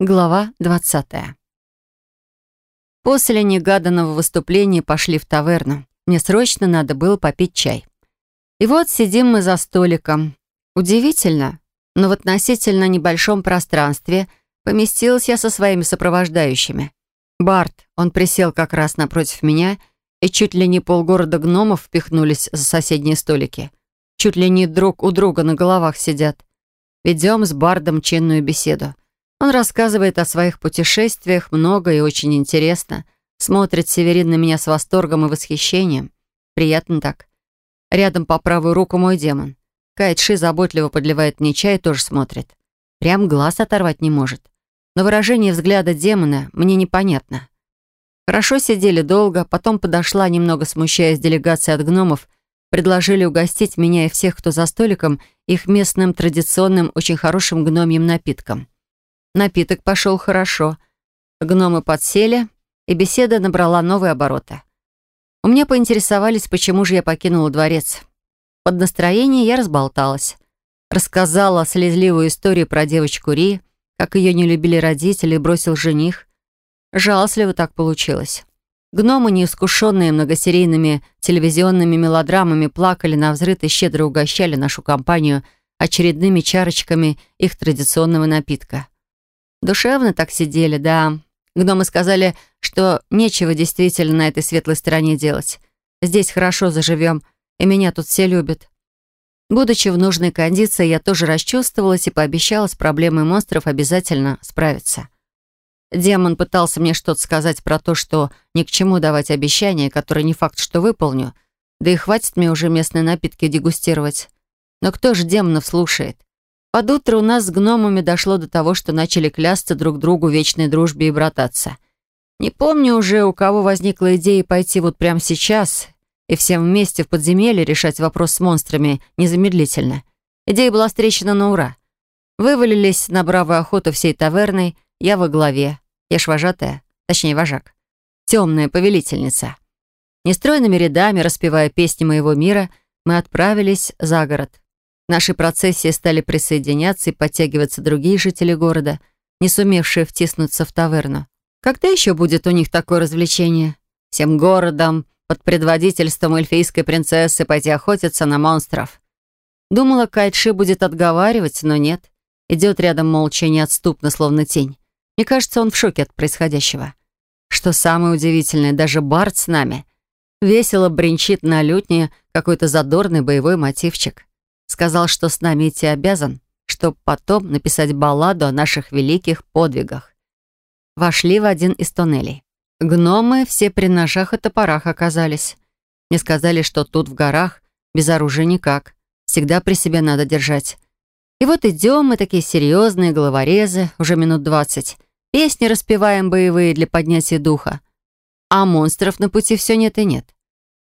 Глава 20. После негаданного выступления пошли в таверну. Мне срочно надо было попить чай. И вот сидим мы за столиком. Удивительно, но в относительно небольшом пространстве поместилась я со своими сопровождающими. Барт, он присел как раз напротив меня, и чуть ли не полгорода гномов впихнулись за соседние столики. Чуть ли не друг у друга на головах сидят. Ведем с Бардом чинную беседу. Он рассказывает о своих путешествиях много и очень интересно. Смотрит Северин на меня с восторгом и восхищением. Приятно так. Рядом по правую руку мой демон. Кайтши заботливо подливает мне чай и тоже смотрит. Прям глаз оторвать не может. Но выражение взгляда демона мне непонятно. Хорошо сидели долго, потом подошла, немного смущаясь делегация от гномов, предложили угостить меня и всех, кто за столиком, их местным традиционным, очень хорошим гномьим напитком. Напиток пошел хорошо. Гномы подсели, и беседа набрала новые обороты. У меня поинтересовались, почему же я покинула дворец. Под настроение я разболталась. Рассказала слезливую историю про девочку Ри, как ее не любили родители и бросил жених. Жалостливо так получилось. Гномы, неискушенные многосерийными телевизионными мелодрамами, плакали на взрыв и щедро угощали нашу компанию очередными чарочками их традиционного напитка. Душевно так сидели, да. Гномы сказали, что нечего действительно на этой светлой стороне делать. Здесь хорошо заживем, и меня тут все любят. Будучи в нужной кондиции, я тоже расчувствовалась и пообещала с проблемой монстров обязательно справиться. Демон пытался мне что-то сказать про то, что ни к чему давать обещания, которые не факт, что выполню, да и хватит мне уже местные напитки дегустировать. Но кто же демонов слушает? Под утро у нас с гномами дошло до того, что начали клясться друг другу вечной дружбе и брататься. Не помню уже, у кого возникла идея пойти вот прямо сейчас и всем вместе в подземелье решать вопрос с монстрами незамедлительно. Идея была встречена на ура. Вывалились на бравую охоту всей таверной, я во главе. Я ж вожатая, точнее вожак. Темная повелительница. Нестройными рядами, распевая песни моего мира, мы отправились за город. К нашей процессии стали присоединяться и подтягиваться другие жители города, не сумевшие втиснуться в таверну. Когда еще будет у них такое развлечение? Всем городом под предводительством эльфийской принцессы пойти охотиться на монстров. Думала, Кайтши будет отговаривать, но нет. Идет рядом молча неотступно, словно тень. Мне кажется, он в шоке от происходящего. Что самое удивительное, даже Барт с нами. Весело бренчит на лютне какой-то задорный боевой мотивчик. Сказал, что с нами идти обязан, чтобы потом написать балладу о наших великих подвигах. Вошли в один из тоннелей. Гномы все при ножах и топорах оказались. Мне сказали, что тут в горах без оружия никак. Всегда при себе надо держать. И вот идем мы такие серьезные головорезы, уже минут двадцать. Песни распеваем боевые для поднятия духа. А монстров на пути все нет и нет.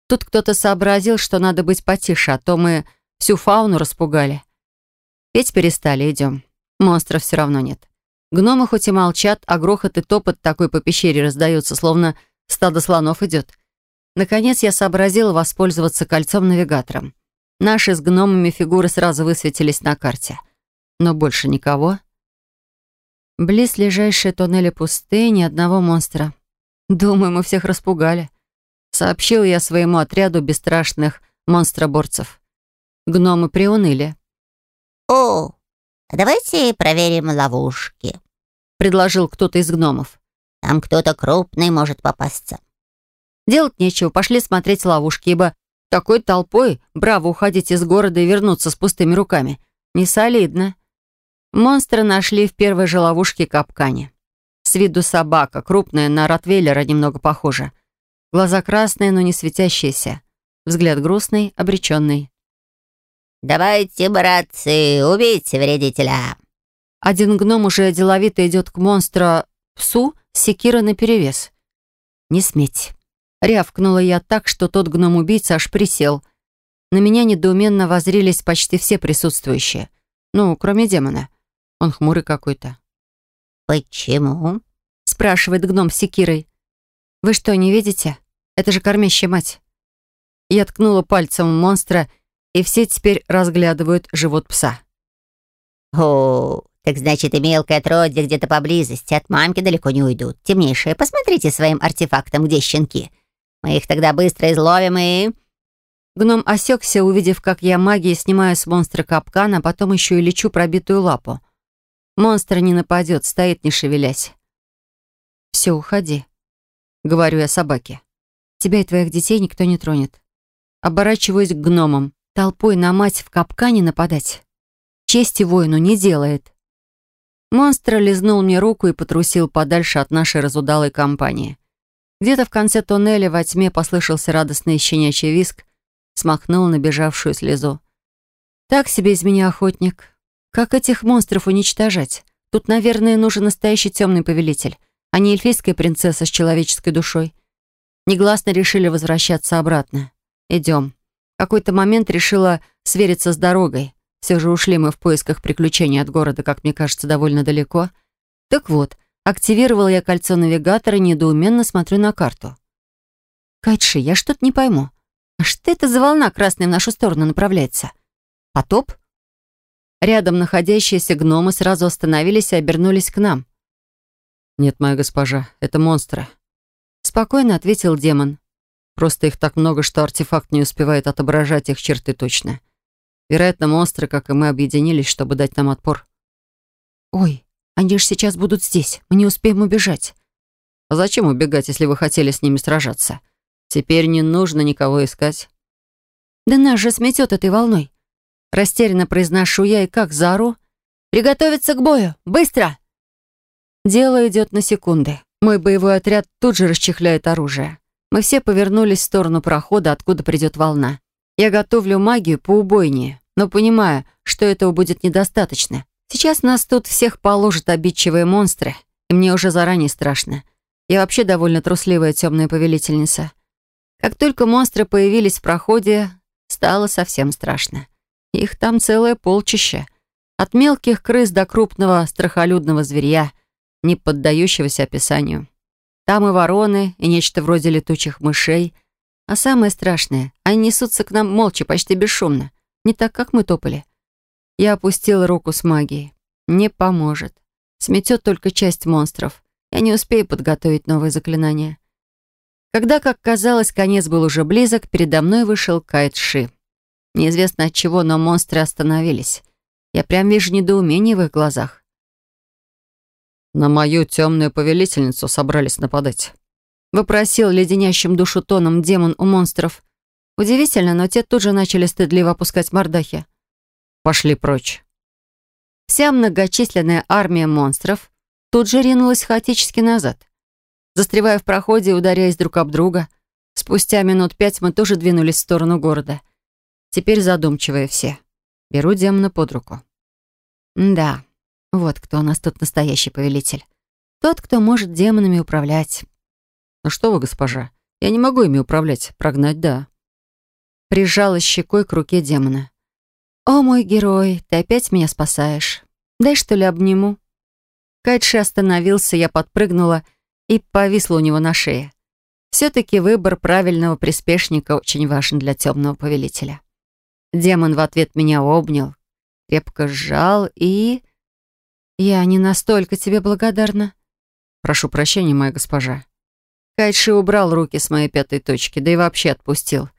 Тут кто-то сообразил, что надо быть потише, а то мы Всю фауну распугали. Петь перестали, идем. Монстров все равно нет. Гномы хоть и молчат, а грохот и топот такой по пещере раздаются, словно стадо слонов идет. Наконец я сообразила воспользоваться кольцом-навигатором. Наши с гномами фигуры сразу высветились на карте. Но больше никого. Близ ближайшие туннели пусты, ни одного монстра. Думаю, мы всех распугали. Сообщил я своему отряду бесстрашных монстроборцев. Гномы приуныли. «О, давайте проверим ловушки», — предложил кто-то из гномов. «Там кто-то крупный может попасться». Делать нечего, пошли смотреть ловушки, ибо такой толпой браво уходить из города и вернуться с пустыми руками. Не солидно. Монстры нашли в первой же ловушке капкане. С виду собака, крупная, на ротвейлера немного похожа. Глаза красные, но не светящиеся. Взгляд грустный, обреченный. «Давайте, братцы, убейте вредителя!» Один гном уже деловито идет к монстра псу с секирой наперевес. «Не сметь!» Рявкнула я так, что тот гном-убийца аж присел. На меня недоуменно возрились почти все присутствующие. Ну, кроме демона. Он хмурый какой-то. «Почему?» спрашивает гном с секирой. «Вы что, не видите? Это же кормящая мать!» Я ткнула пальцем в монстра и все теперь разглядывают живот пса. «О, Так значит, и мелкое отродье где-то поблизости. От мамки далеко не уйдут. Темнейшие, посмотрите своим артефактом, где щенки. Мы их тогда быстро изловим и...» Гном осекся, увидев, как я магией снимаю с монстра капкан, а потом еще и лечу пробитую лапу. Монстр не нападет, стоит не шевелясь. «Все, уходи», — говорю я собаке. «Тебя и твоих детей никто не тронет». Оборачиваюсь к гномам. Толпой на мать в капкане нападать. Чести воину не делает. Монстр лизнул мне руку и потрусил подальше от нашей разудалой компании. Где-то в конце тоннеля во тьме послышался радостный щенячий виск, смахнул набежавшую слезу. Так себе из меня охотник. Как этих монстров уничтожать? Тут, наверное, нужен настоящий темный повелитель, а не эльфийская принцесса с человеческой душой. Негласно решили возвращаться обратно. Идем. Какой-то момент решила свериться с дорогой. Все же ушли мы в поисках приключений от города, как мне кажется, довольно далеко. Так вот, активировала я кольцо навигатора недоуменно смотрю на карту. Кайтши, я что-то не пойму. А что это за волна красная в нашу сторону направляется? Потоп? Рядом находящиеся гномы сразу остановились и обернулись к нам. «Нет, моя госпожа, это монстры», — спокойно ответил демон. «Просто их так много, что артефакт не успевает отображать их черты точно. Вероятно, монстры, как и мы, объединились, чтобы дать нам отпор». «Ой, они же сейчас будут здесь. Мы не успеем убежать». «А зачем убегать, если вы хотели с ними сражаться? Теперь не нужно никого искать. Да нас же сметет этой волной. Растерянно произношу я и как заору. «Приготовиться к бою! Быстро!» Дело идет на секунды. Мой боевой отряд тут же расчехляет оружие. Мы все повернулись в сторону прохода, откуда придет волна. Я готовлю магию поубойнее, но понимаю, что этого будет недостаточно. Сейчас нас тут всех положат обидчивые монстры, и мне уже заранее страшно. Я вообще довольно трусливая темная повелительница. Как только монстры появились в проходе, стало совсем страшно. Их там целое полчище. От мелких крыс до крупного страхолюдного зверя, не поддающегося описанию. Там и вороны, и нечто вроде летучих мышей. А самое страшное, они несутся к нам молча, почти бесшумно. Не так, как мы топали. Я опустила руку с магией. Не поможет. Сметет только часть монстров. Я не успею подготовить новые заклинания. Когда, как казалось, конец был уже близок, передо мной вышел Кайтши. Неизвестно от чего, но монстры остановились. Я прям вижу недоумение в их глазах. «На мою темную повелительницу собрались нападать», — вопросил леденящим душу тоном демон у монстров. Удивительно, но те тут же начали стыдливо опускать мордахи. «Пошли прочь». Вся многочисленная армия монстров тут же ринулась хаотически назад застревая в проходе и ударяясь друг об друга. Спустя минут пять мы тоже двинулись в сторону города. Теперь задумчивые все. Беру демона под руку. Да, вот кто у нас тут настоящий повелитель. Тот, кто может демонами управлять. Ну что вы, госпожа, я не могу ими управлять, прогнать — да. Прижалась щекой к руке демона. «О, мой герой, ты опять меня спасаешь. Дай, что ли, обниму?» Кайтши остановился, я подпрыгнула — и повисла у него на шее. Все-таки выбор правильного приспешника очень важен для темного повелителя. Демон в ответ меня обнял, крепко сжал и... «Я не настолько тебе благодарна». «Прошу прощения, моя госпожа». Кайши убрал руки с моей пятой точки, да и вообще отпустил,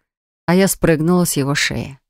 а я спрыгнула с его шеи.